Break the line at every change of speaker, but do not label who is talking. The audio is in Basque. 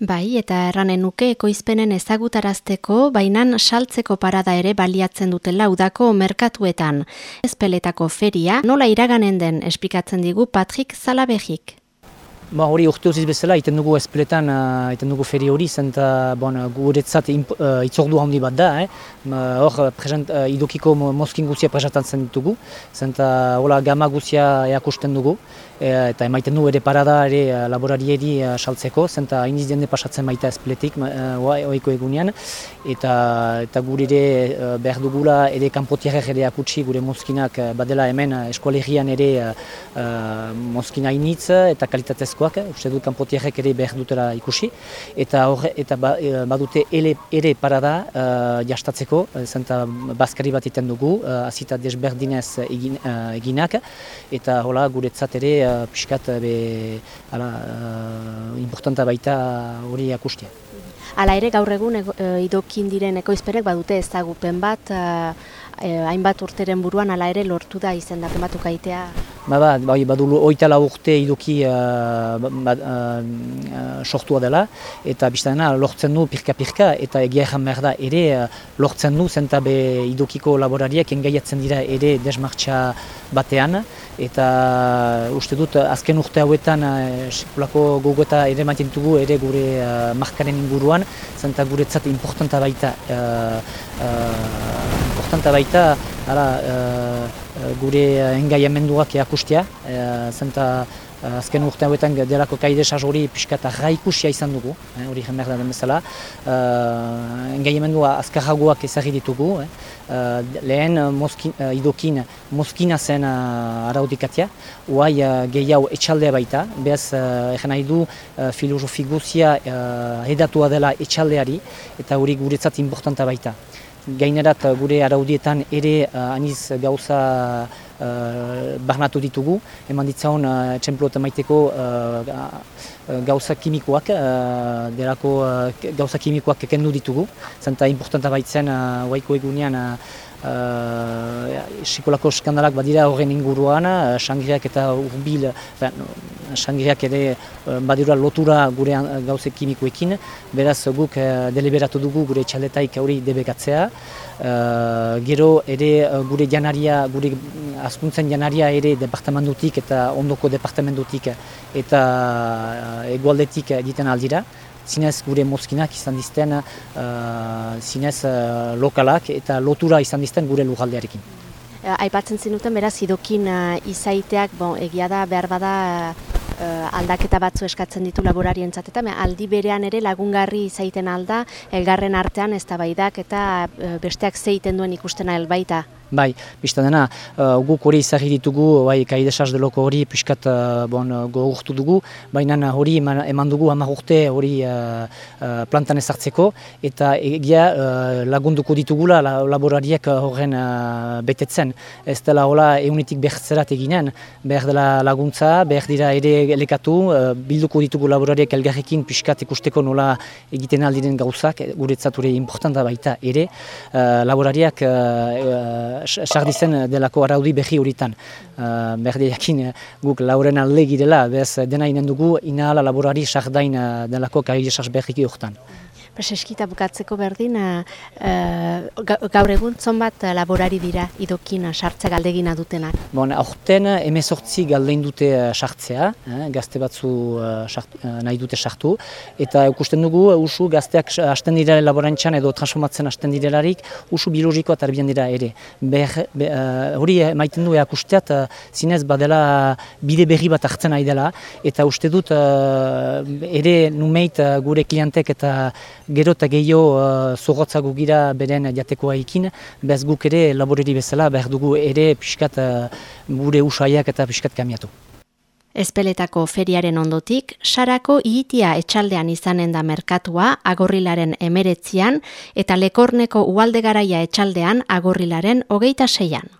Bai, eta erranen nuke ekoizpenen ezagutarazteko, bainan saltzeko parada ere baliatzen dutela udako merkatuetan. Ezpeletako feria, nola iraganen den esplikatzen digu Patrick Zalabegik.
Ba, hori urte hoziz bezala, iten dugu ezpeletan, uh, iten dugu feri hori, zenta bon, guretzat uh, itzordu handi bat da, eh? hor present, uh, idokiko mozkin guzia presentatzen ditugu, zenta hola gama guzia eakusten dugu, e, eta emaiten du ere parada ere laborarieri saltzeko, zenta hain izdiende pasatzen baita ezpeletik, oiko egunean, eta, eta gure ere behar dugula ere kanpotiarek ere akutsi gure mozkinak badela hemen eskualerian ere uh, mozkina initz eta kalitatezko askoak, uste dut kanpotiarek ere behar dutela ikusi, eta horre, eta ba, e, badute ele, ere parada uh, jastatzeko, e, zenta bazkari bat iten dugu, uh, azita desberdinez egin, uh, eginak, eta hola guretzat ere uh, piskat be, ala, uh, importanta baita hori akustia.
Hala ere gaur egun idokin diren ekoizperek badute ezagupen bat, hainbat urteren buruan hala ere lortu da izendapen batuk aitea
Ba, ba, bai, badu oitala urte iduki uh, ba, uh, sortua dela, eta biztana lortzen du pirka-pirka, eta egia ezan behar da ere lortzen du zenta be idukiko laborariak engaiatzen dira ere desmartxa batean, eta uste dut azken urte hauetan sekulako gogota ere maiten dugu ere gure uh, markaren inguruan, zenta guretzat importanta baita, uh, uh, importanta baita, ara, Eh, gure eh, engaiamenduak eakustia, e, zenta azken urte hauetan delako kaide hori pixka eta raikusia izan dugu, hori eh, da den bezala. E, engaiamendua azkarragoak ezagir ditugu, lehen moskin, idokin moskina zen araudikatia, uai uh, gehiago etxaldea baita, behaz uh, nahi du filosofi guzia uh, edatua dela etxaldeari, eta hori guretzat importanta baita gainerat uh, gure araudietan ere uh, aniz gauza uh, barnatu ditugu, eman ditzaun uh, txemplo maiteko uh, gauza kimikoak, uh, derako uh, gauza kimikoak kendu ditugu, zenta importanta baitzen uh, waiko egunean Sikolako uh, skandalak badira horren inguruan, uh, sangriak eta urbil, sangriak ere uh, badira lotura gure gauze kimikoekin, beraz guk uh, deliberatu dugu gure txaletaik hori debekatzea. Uh, gero ere gure janaria, gure askuntzen janaria ere departamentutik eta ondoko departamentutik eta uh, egualdetik egiten aldira zinez gure mozkinak izan dizten uh, zinez uh, lokalak eta lotura izan dizten gure lujaldearekin.
Aipatzen zinuten beraz idokin uh, izaiteak bon, egia da behar bada aldaketa batzu eskatzen ditu laborarien eta aldi berean ere lagungarri izaiten alda elgarren artean ez eta besteak zeiten duen ikustena elbaita.
Bai, bizta dena, uh, guk hori izagri ditugu, bai, kaidesaz deloko hori piskat uh, bon, gogurtu dugu, baina hori eman, eman dugu hamar urte hori uh, uh, plantan ezartzeko, eta egia uh, lagunduko ditugula la, laborariak horren uh, betetzen. Ez dela hola eunitik behertzerat eginen, behar dela laguntza, behar dira ere elekatu, uh, bilduko ditugu laborariak elgarrekin piskat ikusteko nola egiten aldiren gauzak, guretzat hori importanta baita ere, uh, laborariak sardizen delako araudi behi horitan. Uh, Berdiakin guk lauren alde girela, bez dena inen dugu inahala laborari sardain delako kari esas behiki horretan.
Preseskita bukatzeko berdin, uh, gaur egun zonbat laborari dira idokin sartza galdegina dutenak?
Bon, aurten emezortzi galdein dute sartzea, eh, gazte batzu uh, nahi dute sartu, eta ikusten dugu usu gazteak hasten dira laborantxan edo transformatzen hasten direlarik, usu biologikoa tarbian dira ere. Ber, be, hori maiten du eakusteat, zinez badela bide berri bat hartzen nahi dela, eta uste dut ere numeit gure klientek eta gero eta gehiago uh, zorrotzago gira beren jatekoa ikin, bez guk ere laboreri bezala behar dugu ere pixkat uh, gure usaiak eta pixkat kamiatu.
Ezpeletako feriaren ondotik, sarako iitia etxaldean izanen da merkatua agorrilaren emeretzian eta lekorneko ualdegaraia etxaldean agorrilaren hogeita seian.